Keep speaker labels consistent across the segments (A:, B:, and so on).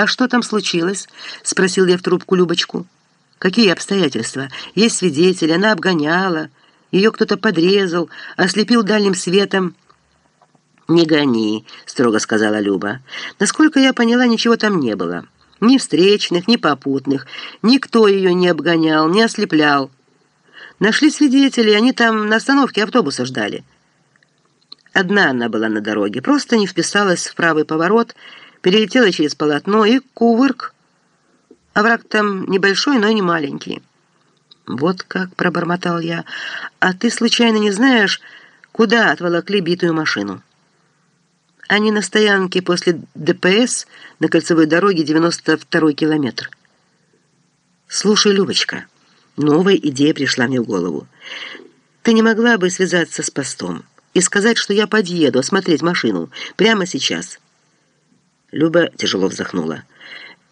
A: «А что там случилось?» — спросил я в трубку Любочку. «Какие обстоятельства? Есть свидетели, она обгоняла, ее кто-то подрезал, ослепил дальним светом». «Не гони», — строго сказала Люба. «Насколько я поняла, ничего там не было. Ни встречных, ни попутных. Никто ее не обгонял, не ослеплял. Нашли свидетелей, они там на остановке автобуса ждали». Одна она была на дороге, просто не вписалась в правый поворот, перелетела через полотно и кувырк. Овраг там небольшой, но и не маленький. «Вот как», — пробормотал я, — «а ты случайно не знаешь, куда отволокли битую машину?» Они на стоянке после ДПС на кольцевой дороге 92-й километр. «Слушай, Любочка, новая идея пришла мне в голову. Ты не могла бы связаться с постом?» и сказать, что я подъеду осмотреть машину прямо сейчас». Люба тяжело вздохнула.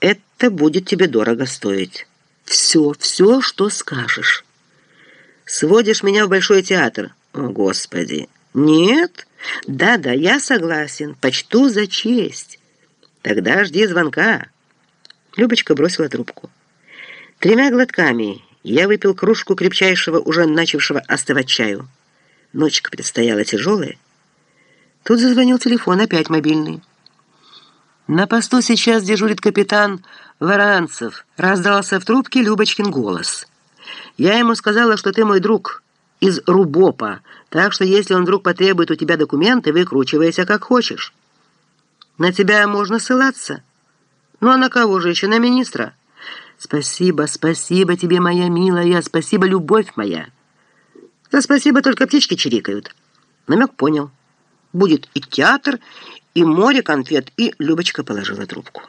A: «Это будет тебе дорого стоить. Все, все, что скажешь. Сводишь меня в Большой театр. О, Господи! Нет? Да-да, я согласен. Почту за честь. Тогда жди звонка». Любочка бросила трубку. Тремя глотками я выпил кружку крепчайшего, уже начавшего остывать чаю. Ночка предстояла тяжелая. Тут зазвонил телефон, опять мобильный. «На посту сейчас дежурит капитан Варанцев», — раздался в трубке Любочкин голос. «Я ему сказала, что ты мой друг из Рубопа, так что если он вдруг потребует у тебя документы, выкручивайся как хочешь. На тебя можно ссылаться. Ну а на кого же еще? На министра?» «Спасибо, спасибо тебе, моя милая, спасибо, любовь моя». За спасибо только птички чирикают. Намек понял. Будет и театр, и море конфет, и Любочка положила трубку.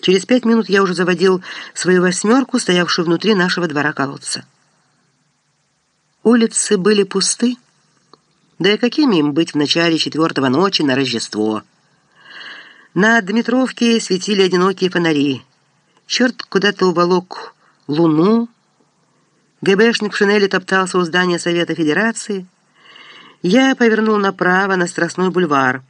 A: Через пять минут я уже заводил свою восьмерку, стоявшую внутри нашего двора колодца. Улицы были пусты. Да и какими им быть в начале четвертого ночи на Рождество? На Дмитровке светили одинокие фонари. Черт куда-то уволок луну, ГБшник в шинели топтался у здания Совета Федерации. Я повернул направо на Страстной бульвар.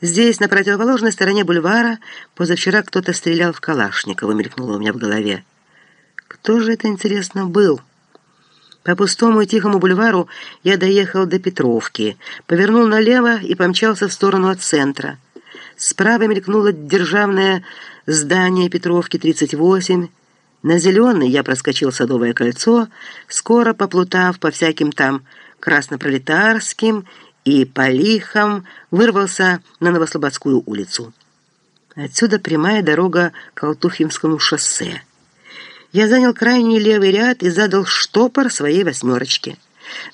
A: Здесь, на противоположной стороне бульвара, позавчера кто-то стрелял в Калашникова, мелькнуло у меня в голове. Кто же это, интересно, был? По пустому и тихому бульвару я доехал до Петровки, повернул налево и помчался в сторону от центра. Справа мелькнуло державное здание Петровки, 38, на зеленый я проскочил Садовое кольцо, скоро поплутав по всяким там Краснопролетарским и Полихам, вырвался на Новослободскую улицу. Отсюда прямая дорога к Алтухимскому шоссе. Я занял крайний левый ряд и задал штопор своей восьмерочке.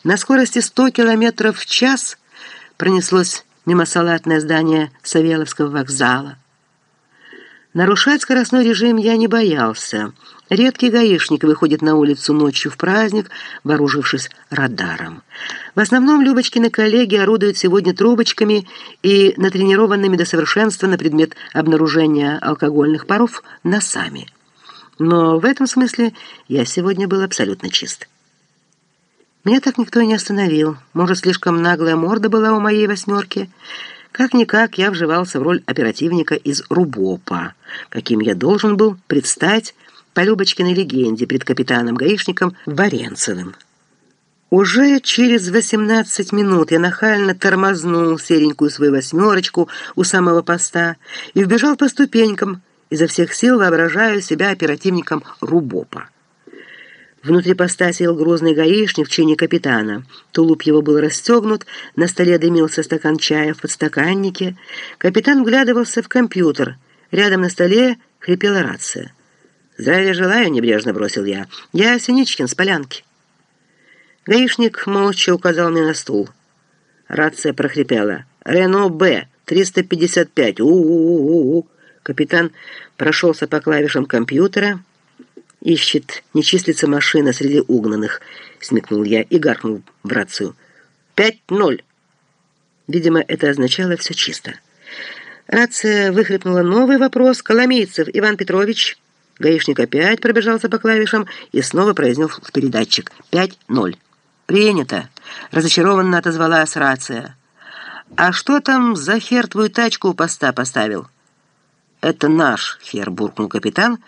A: На скорости 100 километров в час пронеслось мимо салатное здание Савеловского вокзала. Нарушать скоростной режим я не боялся. Редкий гаишник выходит на улицу ночью в праздник, вооружившись радаром. В основном Любочкины коллеги орудуют сегодня трубочками и натренированными до совершенства на предмет обнаружения алкогольных паров носами. Но в этом смысле я сегодня был абсолютно чист. Меня так никто и не остановил. Может, слишком наглая морда была у моей восьмерки – как-никак я вживался в роль оперативника из Рубопа, каким я должен был предстать по Любочкиной легенде пред капитаном-гаишником Варенцевым. Уже через 18 минут я нахально тормознул серенькую свою восьмерочку у самого поста и вбежал по ступенькам, изо всех сил воображаю себя оперативником Рубопа. Внутри поста сел грозный гаишник в чине капитана. Тулуп его был расстегнут, на столе дымился стакан чая в подстаканнике. Капитан вглядывался в компьютер. Рядом на столе хрипела рация. «Здравия желаю», — небрежно бросил я. «Я Синичкин с полянки». Гаишник молча указал мне на стул. Рация прохрипела. «Рено Б, 355, у-у-у-у-у». Капитан прошелся по клавишам компьютера, ищет, не числится машина среди угнанных», — смекнул я и гаркнул в рацию. «Пять ноль». Видимо, это означало «все чисто». Рация выхлепнула новый вопрос. «Коломейцев Иван Петрович». Гаишник опять пробежался по клавишам и снова произнес в передатчик. «Пять ноль». «Принято», — разочарованно отозвалась рация. «А что там за хер твою тачку у поста поставил?» «Это наш хер», — буркнул капитан,